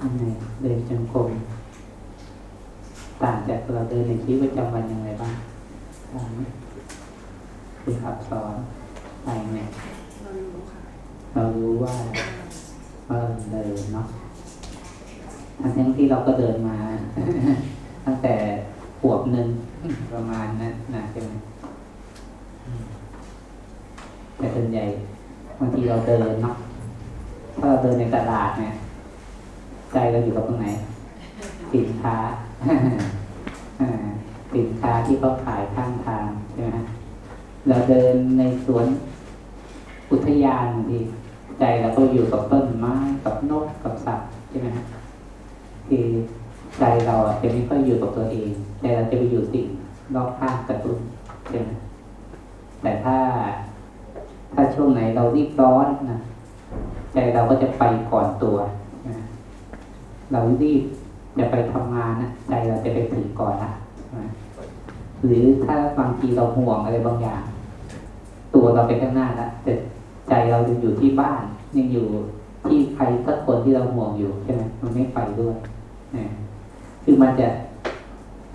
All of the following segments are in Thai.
ยังไงเดินจงกรมต่างจากเราเดินในชีวิตประจำวันยังไงบ้างต่างไหมคือขับสอนไปไงเรารู้ค่ะเรารู้ว่าว่าเราเดินเนาะทั้งทั้งที่เราก็เดินมา ตั้งแต่ขวบหนึ่งประมาณนั้นนะใช่ไหมอืมแต่ส่วนใหญ่บางทีเราเดินเนาะถ้าเราเดินในตลาดเนี่ย ใจเราอยู่กับตรงไหน สินค้าสินค้าที่เขาขายข้างทางใช่ไหมฮะเราเดินในสวนอุทยานทีใจเราก็อยู่กับต้นไม้กับนกกับสัตว์ใช่ไหมฮะคือใจเราจะไม่ค่อยอยู่กับตัวเองใจเราจะไปอยู่สิ่งรอบข้างกระตุ้นใช่ไหมแต่ถ้าถ้าช่วงไหนเรารีบร้อนนะใจเราก็จะไปก่อนตัว เรารีบจะไปทำงานนะใจเราจะไปถึงก่อนละนะหรือถ้าบางทีเราห่วงอะไรบางอย่าง ตัวเราไปข้างหน้าแล้วแต่ใจเรายังอยู่ที่บ้านยังอยู่ที่ใครสักคนที่เราห่วงอยู่ใช่ไหมมันไม่ไปด้วยนะคือมันจะ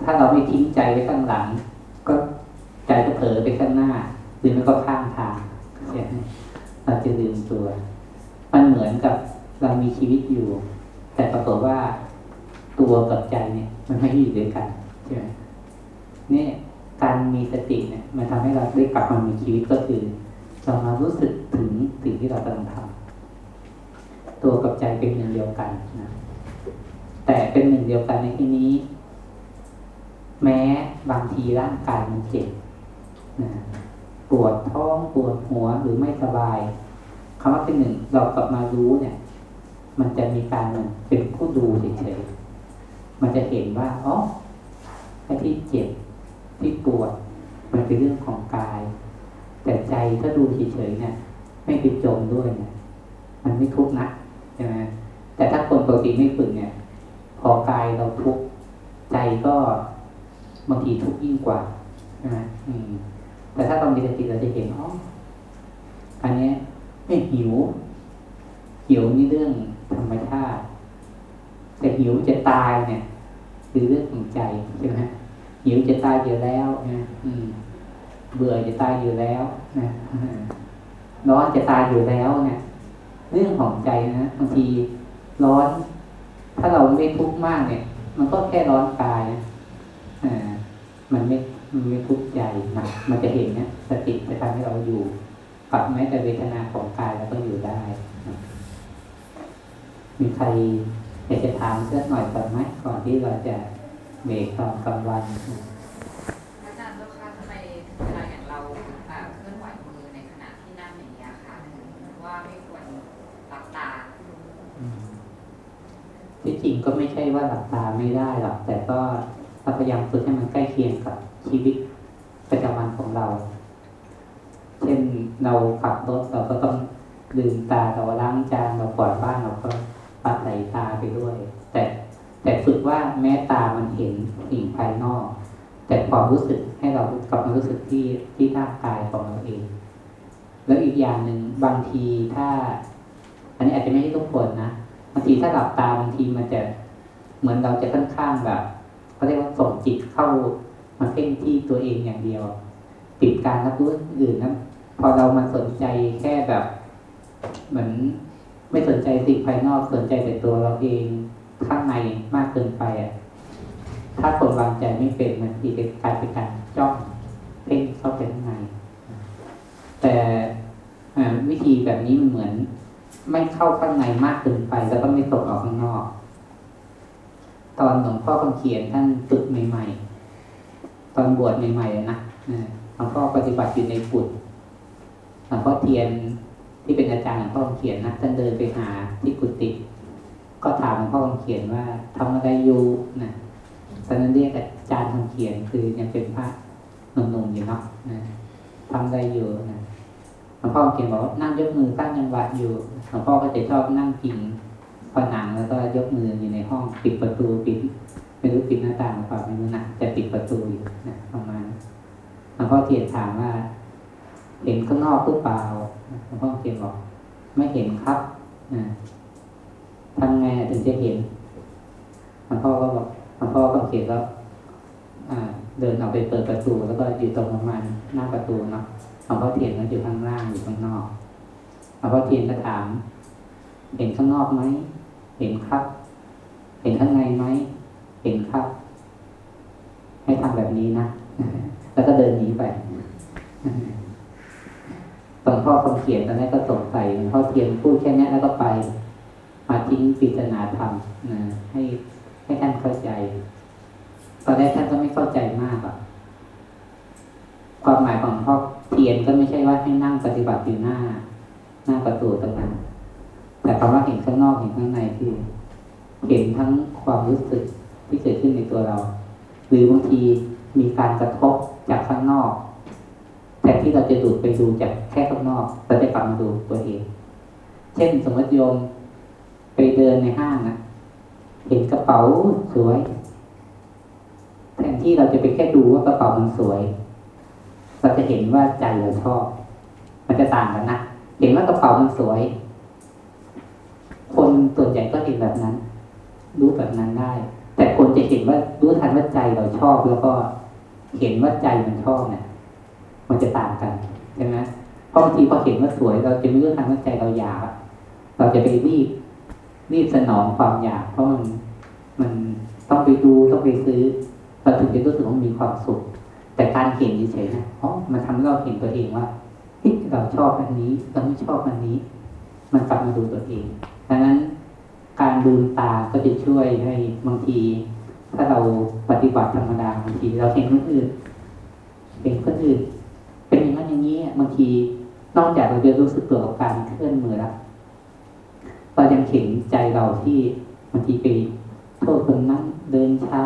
ถ้าเราไม่ทิ้งใจไว้ข้างหลัง ก็ใจก็เผลอไปข้างหน้า หรือมันก็ข้างทางเราจะลืมตัว มันเหมือนกับเรามีชีวิตอยู่ แต่ปรากฏว่าตัวกับใจเนี่ย มันไม่อยู่ด้วยกันใช่ไหมเนี่ยการมีสติเนี่ยมันทำให้เราได้กลับมามีชีวิตก็คือเรามารู้สึกถึงสิ่งที่เรากำลังทำตัวกับใจเป็นหนึ่งเดียวกันนะแต่เป็นหนึ่งเดียวกันในที่นี้ แม้บางทีร่างกายมันเจ็บนะปวดท้องปวดหัวหรือไม่สบายคำว่าเป็นหนึ่งเรากลับมารู้เนี่ย มันจะมีการมันเป็นผู้ดูเฉยๆมันจะเห็นว่าอ๋อไอ้ที่เจ็บที่ปวด มันเป็นเรื่องของกาย แต่ใจถ้าดูเฉยๆเนี่ย ไม่ไปจมด้วยเนี่ย มันไม่ทุกข์นะใช่ไหมแต่ถ้าคนปกติไม่ฝึกเนี่ย พอกายเราทุกข์ใจก็บางทีทุกข์ยิ่งกว่าใช่ไหมอืมแต่ถ้าตอนมีสติเราจะเห็นอ๋ออันนี้ไม่หิวหิวนี่เรื่อง ธรรมชาติแต่หิวจะตายเนี่ยคือเรื่องของใจใช่ไหมหิวจะตายอยู่แล้วนะอืม เบื่อจะตายอยู่แล้วนะร้อนจะตายอยู่แล้วเนี่ยเรื่องของใจนะบางทีร้อน ถ้าเราไม่ทุกข์มากเนี่ย มันก็แค่ร้อนกายนะอ่ามันไม่มันไม่ทุกข์ใจนะมันจะเห็นนะสติจะทำให้เราอยู่กับแม้แต่เวทนาของกายเราก็อยู่ มีใครอยากจะถามเสื้อหน่อยก่อนไหมก่อนที่เราจะเบรกตอนกลางวันอาจารย์เจ้าค่ะทำไมเวลาอย่างเราอ่าเคลื่อนไหวมือในขณะที่นั่งอย่างนี้ยค่ะว่าไม่ควรหลับตาที่จริงก็ไม่ใช่ว่าหลับตาไม่ได้หรอกแต่ก็เราพยายามฝึกให้มันใกล้เคียงกับชีวิตประจำวันของเรา เช่นเราขับรถเราก็ต้องลืมตาเราล้างจานเรากวาดบ้านเราก็ ปัดไหลตาไปด้วย แต่แต่ฝึกว่าแม้ตามันเห็นสิ่งภายนอก แต่ความรู้สึกให้เรากลับมารู้สึกที่ที่ร่างกายของเราเอง แล้วอีกอย่างหนึ่งบางทีถ้า อันนี้อาจจะไม่ใช่ทุกคนนะบางทีถ้าหลับตาบางทีมันจะเหมือนเราจะค่อนข้างแบบเขาเรียกว่าส่งจิตเข้ามาเพ่งที่ตัวเองอย่างเดียวปิดการรับรู้อื่นนะพอเรามาสนใจแค่แบบ เหมือน ไม่สนใจสิ่งภายนอกสนใจแต่ตัวเราเองข้างในมากเกินไปอะ ถ้าคนวางใจไม่เป็นมันทีจะกลายเป็นการจ้องเพ่งเข้าไปข้างใน แต่วิธีแบบนี้มันเหมือน ไม่เข้าข้างในมากเกินไป แล้วก็ไม่ตกออกข้างนอก ตอนหลวงพ่อคำเขียนท่านฝึกใหม่ๆ ตอนบวชใหม่ๆนะนะหลวงพ่อปฏิบัติอยู่ในกุฏหลวงพ่อเทียน ที่เป็นอาจารย์หลวงพ่อคำเขียนนะท่านเดินไปหาที่กุฏิก็ถามหลวงพ่อคำเขียนว่าทำอะไรอยู่นะตอนนั้นเรียกอาจารย์คำเขียนคือยังเป็นพระหนุ่มๆอยู่เนาะนะทำอะไรอยู่นะหลวงพ่อเขียนบอกว่านั่งยกมือตั้งจังหวะอยู่หลวงพ่อก็จะชอบนั่งพิงผนังแล้วก็ยกมืออยู่ในห้องปิดประตูปิดไม่รู้ปิดหน้าต่างหรือเปล่าไม่รู้นะแต่ปิดประตูอยู่นะประมาณหลวงพ่อเขียนถามว่า เห็นข้างนอกหรือเปล่าหลวงพ่อเขียนบอกไม่เห็นครับทำไงถึงจะเห็นหลวงพ่อก็บอกหลวงพ่อก็เขียนแล้วอ่าเดินออกไปเปิดประตูแล้วก็อยู่ตรงประมาณหน้าประตูเนาะหลวงพ่อเทียนก็อยู่ข้างล่างอยู่ข้างนอกหลวงพ่อเทียนก็ถาม เห็นข้างนอกไหมเห็นครับ เห็นข้างในไหมเห็นครับ ให้ทำแบบนี้นะ แล้วก็เดินหนีไป หลวงพ่อคำเขียนตอนแรกก็สงสัยหลวงพ่อเทียนพูดแค่นี้แล้วก็ไป มาทิ้งปริศนาธรรมนะให้ให้ท่านเข้าใจ ตอนแรกท่านก็ไม่เข้าใจมากอะความหมายของหลวงพ่อเทียนก็ไม่ใช่ว่าให้นั่งปฏิบัติอยู่หน้า หน้าประตูตรงนั้น แต่คำว่าเห็นข้างนอกเห็นข้างในคือ เห็นทั้งความรู้สึกที่เกิดขึ้นในตัวเรา หรือบางทีมีการกระทบจากข้างนอก แต่ที่เราจะดูดไปดูจากแค่ข้างนอกเราจะกลับมาดูตัวเอง เช่นสมมติโยมไปเดินในห้างนะเห็นกระเป๋าสวย แทนที่เราจะไปแค่ดูว่ากระเป๋ามันสวย เราจะเห็นว่าใจเราชอบ มันจะต่างกันนะเห็นว่ากระเป๋ามันสวย คนส่วนใหญ่ก็เห็นแบบนั้น รู้แบบนั้นได้ แต่คนจะเห็นว่ารู้ทันว่าใจเราชอบแล้วก็เห็นว่าใจมันชอบเนี่ย มันจะต่างกันใช่ไหมเพราะบางทีพอเห็นว่าสวย เราจะไม่รู้ทันว่าใจเราอยาก เราจะไปรีบรีบสนองความอยากเพราะมันมันต้องไปดูต้องไปซื้อเราถึงจะรู้สึกว่ามีความสุข แต่การเห็นเฉยๆนะเพราะมันทำให้เราเห็นตัวเองว่าเฮ้ยเราชอบอันนี้เราไม่ชอบอันนี้ มันกลับมาดูตัวเองดังนั้นการดูตาก็จะช่วยให้บางที ถ้าเราปฏิบัติธรรมดาบางทีเราเห็นคนอื่นเห็นคนอื่นเป็น บางทีนอกจากเราจะรู้สึกตัวกับการเคลื่อนมือแล้วเรายังเห็นใจเราที่บางทีไปโทษคนนั้นเดินช้า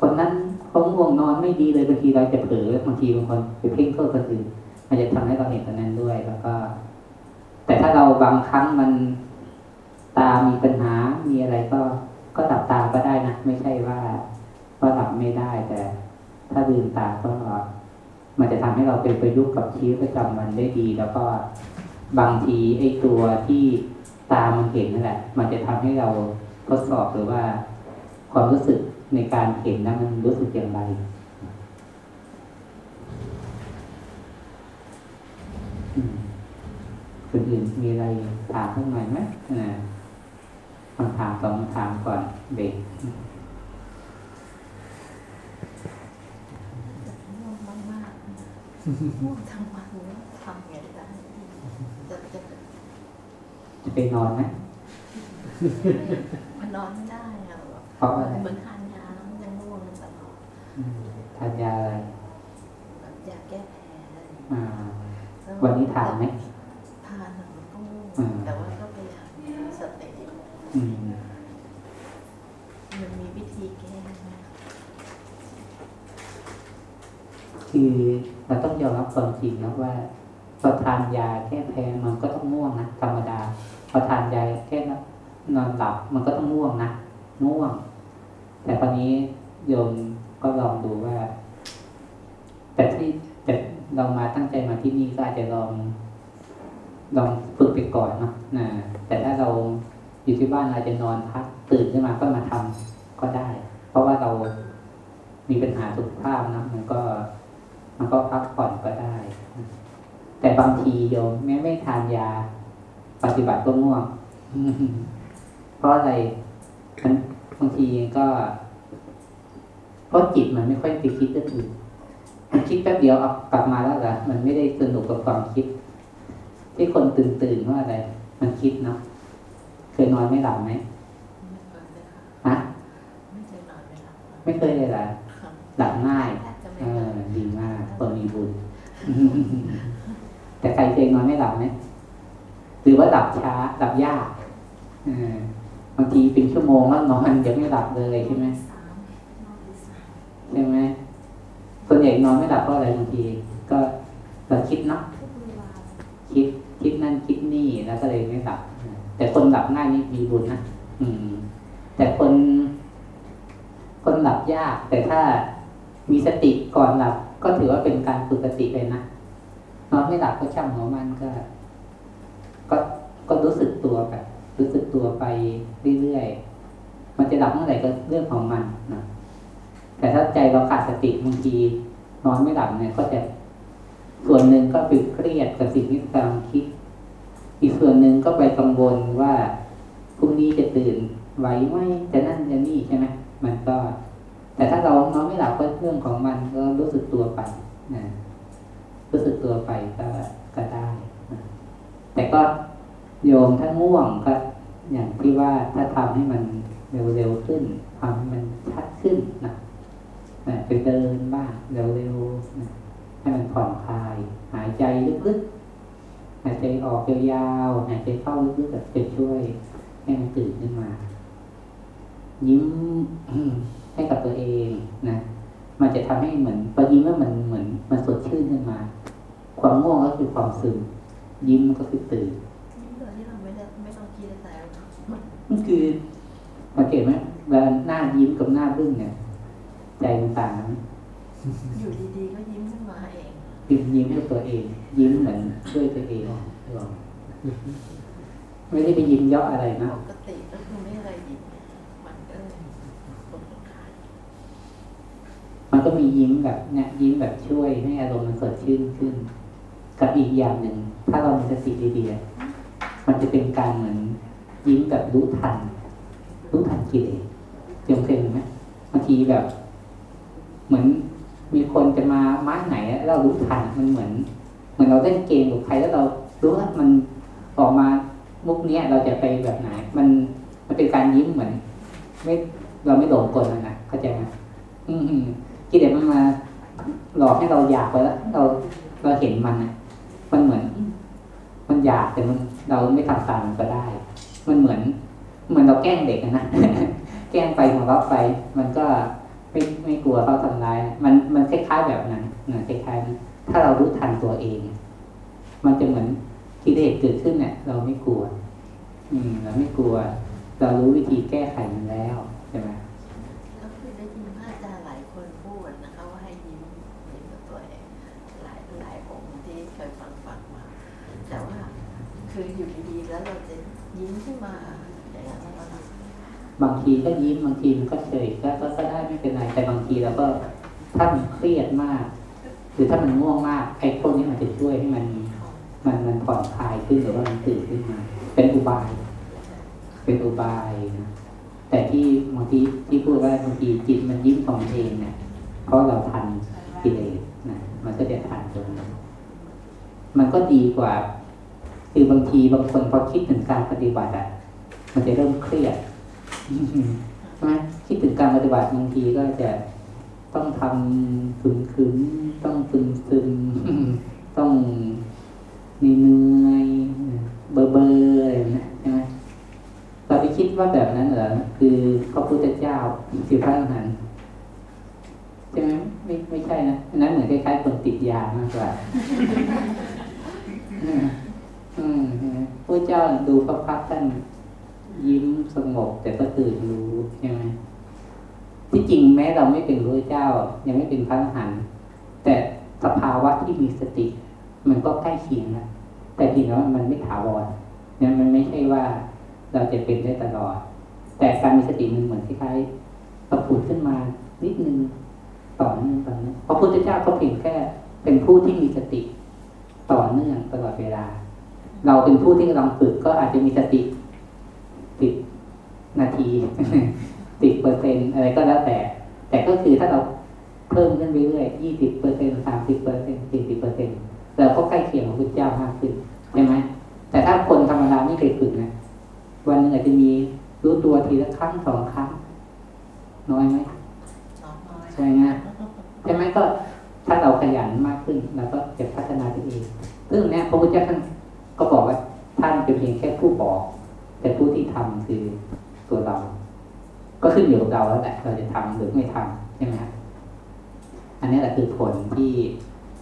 คนนั้นเขาง่วงนอนไม่ดีเลยบางทีเราจะเผลอบางทีบางคนไปเพ่งโทษคนอื่นมันจะทำให้เราเห็นตรงนั้นด้วยแล้วก็ แต่ถ้าเราบางครั้งมันตามีปัญหามีอะไรก็ก็หลับตาก็ได้นะไม่ใช่ว่าว่าหลับไม่ได้แต่ ถ้าลืมตาก็ มันจะทำให้เราเป็นประยุกต์กับชีวิตประจำวันได้ดี แล้วก็บางทีไอ้ตัวที่ตามันเห็นนั่นแหละ มันจะทำให้เราทดสอบหรือว่า ความรู้สึกในการเห็นนั้นมันรู้สึกอย่างไรคนอื่นมีอะไรถามข้างในอยไหมอ่คำถามสองคำถามก่อนเบรก ง่วงทั้งวันเลยทำไงได้จะจะจะไปนอนไหมมันนอนไม่ได้อะแบบเพราะอะไรเหมือนทานยาแล้วมันยังง่วงตลอด อืมทานยาอะไร แบบยาแก้แพ้อะไรอย่างเงี้ย อ่า แล้ว วันนี้ทานไหม ทานอะมันก็ง่วง อืม แต่ว่าก็พยายามมีสติ อืม มันมีวิธีแก้ไหม คือเราต้องยอมรับความจริงนะว่าพอทานยาแพ้มันก็ต้องง่วงนะธรรมดาพอทานยาแก้นอนหลับมันก็ต้องง่วงนะง่วง แต่คราวนี้โยมก็ลองดูว่า แต่ที่แต่เรามาตั้งใจมาที่นี่ก็อาจจะลอง ลองฝึกไปก่อนเนาะนะแต่ถ้าเราอยู่ที่บ้านเราจะนอนพักตื่นขึ้นมาก็มาทำก็ได้ เพราะว่าเรามีปัญหาสุขภาพนะมันก็ มันก็พักผ่อนก็ได้ แต่บางทีโยมแม้ไม่ทานยา ปฏิบัติก็ง่วง เพราะอะไรมันบางทีก็เพราะจิตมันไม่ค่อยไปคิดเรื่องอื่นมันคิดแป๊บเดียวเอากลับมาแล้วเหรอมันไม่ได้สนุกกับความคิด ที่คนตื่นตื่นๆว่าอะไร มันคิดเนาะเคยนอนไม่หลับไหมไม่เคยเลยค่ะฮะไม่เคยนอนไม่หลับไม่เคยเลยเหรอค่ะหลับง่ายแทบจะไม่เอเคอยดีมากคนมีบุญ แต่ใครเคยนอนไม่หลับไหมหรือว่าหลับช้าหลับยากบางทีเป็นชั่วโมงแล้วนอนยังไม่หลับเลยใช่ไหมใช่ไหมส่วนใหญ่นอนไม่หลับเพราะอะไรบางทีก็เราคิดเนาะคิดคิดนั่นคิดนี่แล้วก็เลยไม่หลับแต่คนหลับง่ายนี่มีบุญนะอืม แต่คน คนหลับยาก แต่ถ้ามีสติก่อนหลับ ก็ถือว่าเป็นการฝึกสติเลยนะ นอนไม่หลับก็ช่างหัวมันก็ ก็ก็รู้สึกตัวแบบรู้สึกตัวไปเรื่อยๆมันจะหลับเมื่อไหร่ก็เรื่องของมันนะแต่ถ้าใจเราขาดสติบางทีนอนไม่หลับเนี่ยก็จะส่วนหนึ่งก็ไปเครียดกับสิ่งที่กำลังคิด อีกส่วนหนึ่งก็ไปกังวลว่าพรุ่งนี้จะตื่นไหวไหมจะนั่นจะนี่ใช่ไหมมันก็ แต่ถ้าเรานอนไม่หลับก็เรื่องของมันก็รู้สึกตัวไปนะ รู้สึกตัวไปก็ก็ได้ แต่ก็โยมถ้าง่วงก็อย่างที่ว่าถ้าทำให้มันเร็วๆขึ้นทำให้มันชัดขึ้นนะนะไปเดินบ้างเร็วๆนะให้มันผ่อนคลาย หายใจลึกๆหายใจออกยาวๆหายใจเข้าลึกๆแบบจะช่วยให้มันตื่นขึ้นมา ยิ้มให้กับตัวเองนะมันจะทำให้เหมือนพอยิ้มแล้วมัน คือความซึมยิ้มก็คือตื่นนี่โดยที่เราไม่ได้ไม่ต้องคิดอะไรแล้วมันคือสังเกตไหมเวลาหน้ายิ้มกับหน้าบึ้งเนี่ยใจมันต่างกันไหมอยู่ดีๆก็ยิ้มขึ้นมาเองยิ้มยิ้มด้วยตัวเอง ยิ้มเหมือนช่วยตัวเองไม่ได้ไปยิ้มเยาะอะไรนะปกติก็คือไม่อะไรยิ้มมันก็เลยปวดขามันก็มียิ้มแบบเนี่ยยิ้มแบบช่วยให้อารมณ์มันสดชื่นขึ้น กับอีกอย่างหนึ่ง ถ้าเรามีสติดีๆมันจะเป็นการเหมือนยิ้มแบบรู้ทัน รู้ทันกิเลสจงเคยเห็นไหมบางทีแบบ เหมือนมีคนจะมาม้าไหนแล้วเรารู้ทันมันเหมือน เหมือนเราเล่นเกมกับใครแล้วเรารู้ว่ามันออกมามุกเนี้ยเราจะไปแบบไหน มันมันเป็นการยิ้มเหมือน ไม่เราไม่หลงกลมันนะเข้าใจไหมอืมอืมกิเลสมันมาหลอกให้เราอยากไปแล้ว เราเราเห็นมันนะ มันเหมือน มันอยากแต่มันเราไม่ทำตามมันก็ได้ มันเหมือน เหมือนเราแกล้งเด็กนะแกล้งไปของเราไป มันก็ไม่ไม่กลัวเขาทำร้าย มันมันคล้ายๆแบบนั้นนะคล้ายๆถ้าเรารู้ทันตัวเอง มันจะเหมือนกิเลสเกิดขึ้นเนี่ยเราไม่กลัว อืม เราไม่กลัว เรารู้วิธีแก้ไขมันแล้วใช่ไหม ก็คือได้ยินพระอาจารย์หลายคนพูดนะคะว่าให้ยิ้มยิ้มกับตัวเองหลายหลายองค์ที่เคยฟังฟังมา แต่ว่าคืออยู่ดีๆแล้วเราจะยิ้มขึ้นมาอย่างนั้นแล้วก็ บางทีก็ยิ้มบางทีมันก็เฉยก็ก็ได้ไม่เป็นไรแต่บางทีเราก็ถ้ามันเครียดมาก หรือถ้ามันง่วงมากไอ้พวกนี้มันจะช่วยให้มันมันมันผ่อนคลายขึ้นหรือว่ามันตื่นขึ้นมาเป็นอุบาย เป็นอุบายนะแต่ที่บางทีที่พูดว่าบางทีจิตมันยิ้มของมันเองเนี่ยเพราะเราทันกิเลสนะมันก็จะทันตรงนั้นมันก็ดีกว่า คือบางทีบางคนพอคิดถึงการปฏิบัติอะมันจะเริ่มเครียด ใช่ไหมคิดถึงการปฏิบัติบางทีก็จะต้องทำขึมขึมๆต้องซึมซึมๆต้องเหนื่อยๆเบอร์เบอร์อะไรแบบนี้ใช่ไหมเราไปคิดว่าแบบนั้นเหรอคือพระพุทธเจ้าคือพระอรหันต์ใช่ไหมไม่ไม่ใช่นะอันนั้นเหมือนคล้ายๆคนติดยามากกว่าอืมใช่ไหมพระเจ้าดูพระพักตร์ท่าน ยิ้มสงบแต่ก็ตื่นรู้ใช่ไหมที่จริงแม้เราไม่เป็นพระเจ้า ยังไม่เป็นพระอรหันต์แต่สภาวะที่มีสติ มันก็ใกล้เคียงนะแต่จริงแล้มันไม่ถาวรเนี่ยมันไม่ใช่ว่าเราจะเป็นได้ตลอด แต่การมีสติมันเหมือนคล้ายๆประผุดขึ้นมานิดนึงต่อเนื่องต่อเนื่องพระพุทธเจ้าก็เพียงแค่เป็นผู้ที่มีสติต่อเนื่องตลอดเวลา เราเป็นผู้ที่กำลังฝึกก็อาจจะมีสติ นาทีสิบเปอร์เซ็นอะไรก็แล้วแต่ แต่ก็คือถ้าเราเพิ่มขึ้นไปเรื่อยยี่สิบเปอร์เซ็นสามสิบเปอร์เซ็นสี่สิบเปอร์เซ็นเราก็ใกล้เคียงของพระเจ้ามากขึ้นใช่ไหมแต่ถ้าคนธรรมดาไม่เคยฝึกนะวันหนึ่งอาจจะมีรู้ตัวทีละครั้งสองครั้ง น้อยไหมน้องน้อยใช่ไหมใช่ไหมก็ถ้าเราขยันมากขึ้นเราก็จะพัฒนาตัวเองซึ่งเนี่ยพระพุทธเจ้าท่านก็บอกว่าท่านเป็นเพียงแค่ผู้บอก แต่ผู้ที่ทำคือ ตัวเรา ก็ขึ้นอยู่กับเราแล้วแหละเราจะทำหรือไม่ทำใช่ไหมครับอันนี้แหละคือผลที่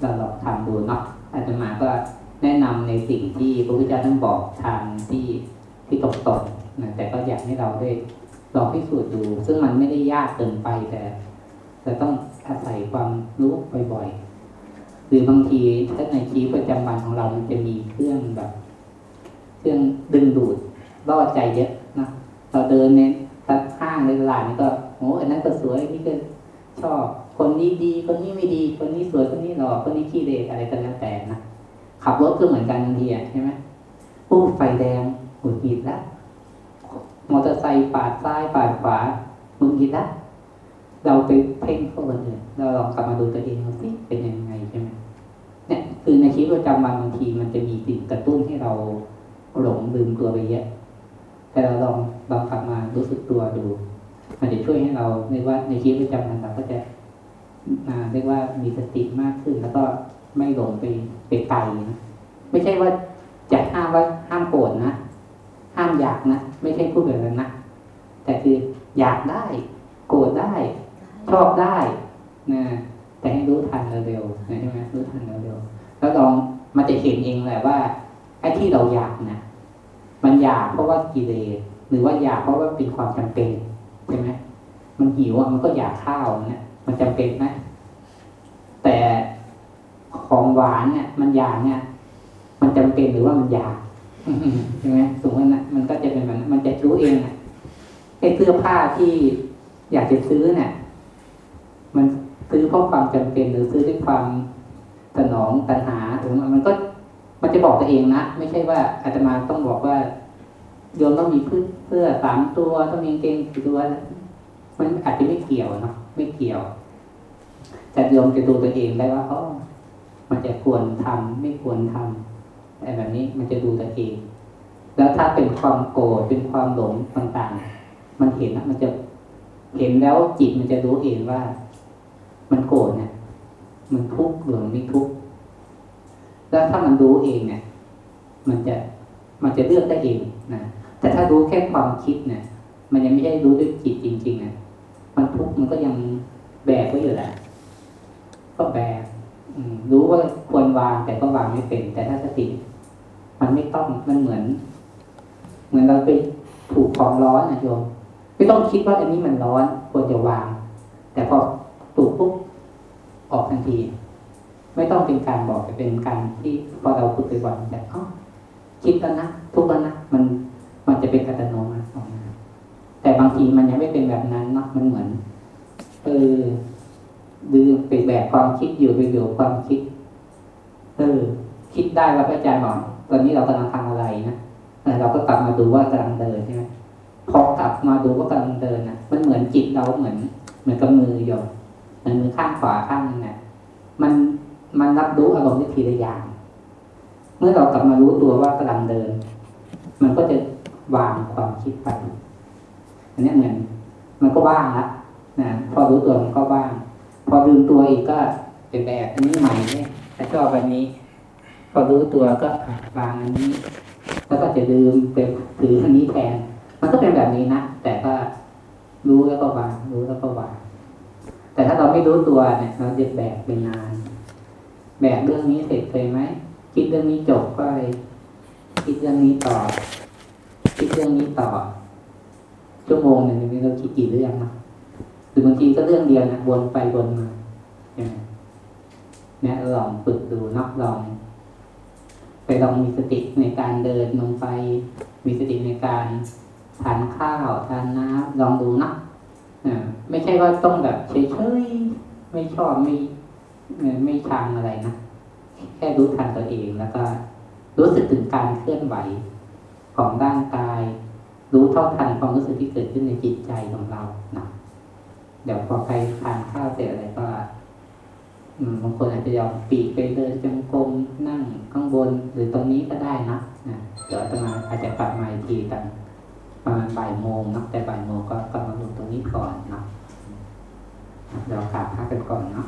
เราลองทำดูเนาะอาจจะมาก็แนะนำในสิ่งที่พระพุทธเจ้าท่านบอกทางที่ที่ตกตกนะแต่ก็อยากให้เราได้ลองพิสูจน์ดู ซึ่งมันไม่ได้ยากเกินไปแต่แต่ต้องอาศัยความรู้บ่อยๆหรือบางทีถ้าในชีวิตประจำวันของเรามันจะมีเครื่องแบบ เครื่องดึงดูดล่อใจเยอะ เดินในห้างในตลาดนี่ก็โอ้อันนั้นก็สวยนี่ก็ชอบ คนนี้ดี คนนี้ไม่ดี คนนี้สวยคนนี้หล่อคนนี้ขี้เด็กอะไรก็แล้วแต่นะขับรถก็เหมือนกันบางทีใช่ไหมปุ๊บไฟแดงหงุดหงิดแล้วมอเตอร์ไซค์ปาดซ้ายปาดขวาหงุดหงิดแล้วเราไปเพ่งเข้าคนอื่นเราลองกลับมาดูตัวเองว่าสิเป็นยังไงใช่ไหมเนี่ยคือในชีวิตประจำวันบางทีมันจะมีสิ่งกระตุ้นให้เราหลงลืมตัวไปเยอะ แต่เราลองลองกลับมารู้สึกตัวดู มันจะช่วยให้เราในว่าในชีวิตประจำวันเราก็จะอ่าเรียกว่ามีสติมากขึ้น แล้วก็ไม่หลงไปไปไกลนะไม่ใช่ว่าจะห้ามว่าห้ามโกรธนะห้ามอยากนะไม่ใช่พูดแบบนั้นนะแต่คืออยากได้ โกรธได้ ชอบได้นะแต่ให้รู้ทันเร็วๆนะใช่ไหมรู้ทันเร็วๆแล้วลองมันจะเห็นเองแหละว่าไอ้ที่เราอยากนะ มันอยากเพราะว่ากิเลสหรือว่าอยากเพราะว่าเป็นความจำเป็นใช่ไหมมันหิวอะมันก็อยากข้าวเนี่ยมันจำเป็นไหมแต่ของหวานเนี่ย มันอยากเนี่ย มันจำเป็นหรือว่ามันอยากใช่ไหมสมมตินะมันก็จะเป็นแบบนั้นมันจะรู้เองนะไอ้เสื้อผ้าที่อยากจะซื้อเนี่ย มันซื้อเพราะความจำเป็น หรือซื้อด้วยความสนองตัณหาหรือมันก็ มันจะบอกตัวเองนะ ไม่ใช่ว่าอาตมาต้องบอกว่าโยมต้องมีพืชเสื้อสามตัวต้องมีเกงกี่ตัวมันอาจจะไม่เกี่ยวเนาะไม่เกี่ยว แต่โยมจะดูตัวเองได้ว่าอ๋อมันจะควรทำไม่ควรทำแต่แบบนี้มันจะดูตัวเอง แล้วถ้าเป็นความโกรธเป็นความหลงต่างๆ มันเห็นนะมันจะเห็นแล้วจิตมันจะรู้เองว่า มันโกรธเนี่ยมันทุกข์หรือมันไม่ทุกข์ แล้วถ้ามันรู้เองเนี่ย มันจะมันจะเลือกได้เองนะแต่ถ้ารู้แค่ความคิดเนี่ยมันยังไม่ใช่รู้ด้วยจิตจริงๆนะมันทุกข์มันก็ยังแบกไว้อยู่แหละก็แบกรู้ว่าควรวางแต่ก็วางไม่เป็น แต่ถ้าสติ มันไม่ต้องมันเหมือน เหมือนเราไปถูกความร้อนนะโยมไม่ต้องคิดว่าอันนี้มันร้อนควรจะวาง แต่พอถูกปุ๊บออกทันที ไม่ต้องเป็นการบอกแต่เป็นการที่พอเราฝึกไปบ่อยแบบอ๋อคิดแล้วนะทุกแล้วนะมันมันจะเป็นอัตโนมัติออกมาแต่บางทีมันยังไม่เป็นแบบนั้นเนาะมันเหมือนเออดื้อไปแบกความคิดอยู่ไปอยู่ความคิด เออ คิดได้ว่าอาจารย์บอกตอนนี้เรากำลังทำอะไรนะเออเราก็กลับมาดูว่ากำลังเดินใช่ไหมพอกลับมาดูว่ากำลังเดินนะมันเหมือนจิตเราเหมือน เหมือนกับมือโยมเหมือนมือข้างขวาข้างนึงเนี่ยมัน มันรับรู้อารมณ์ได้ทีละอย่าง เมื่อเรากลับมารู้ตัวว่ากำลังเดิน มันก็จะวางความคิดไป อันนี้เหมือนมันก็ว่างละนะพอรู้ตัวมันก็ว่าง พอลืมตัวอีกก็เป็นแบบอันนี้ใหม่เนี่ยแต่ชอบอันนี้ พอรู้ตัวก็วางอันนี้ แล้วก็จะลืมไปถืออันนี้แทน มันก็เป็นแบบนี้นะแต่ก็รู้แล้วก็วาง รู้แล้วก็วาง แต่ถ้าเราไม่รู้ตัวเนี่ย เราจะแบกเป็นนาน แบกเรื่องนี้เสร็จเลยไหมคิดเรื่องนี้จบก็ไปคิดเรื่องนี้ต่อ คิดเรื่องนี้ต่อชั่วโมงหนึ่งนี่เราคิดกี่เรื่องนะหรือบางทีก็เรื่องเดียวนะวนไปวนมาใช่ไหมเนี่ยลองฝึกดูนาะลอง ไปลองมีสติในการเดินลงไป มีสติในการทานข้าวทานน้ำลองดูนะไม่ใช่ว่าต้องแบบเฉยๆไม่ชอบไม่ ไม่ไม่ชังอะไรนะ แค่รู้ทันตัวเองแล้วก็ รู้สึกถึงการเคลื่อนไหวของร่างกาย รู้เท่าทันความรู้สึกที่เกิดขึ้นในจิตใจของเรานะเดี๋ยวพอใครทานข้าวเสร็จอะไรก็บางคนอาจจะยอมปีกไปเดินจงกรมนั่งข้างบนหรือตรงนี้ก็ได้นะนะเดี๋ยวอาตมาอาจจะปรับมาอีกทีตอนประมาณบ่ายโมงนะแต่บ่ายโมงก็ก็มาลงตรงนี้ก่อนเนะเดี๋ยวกราบพระกันก่อนเนาะ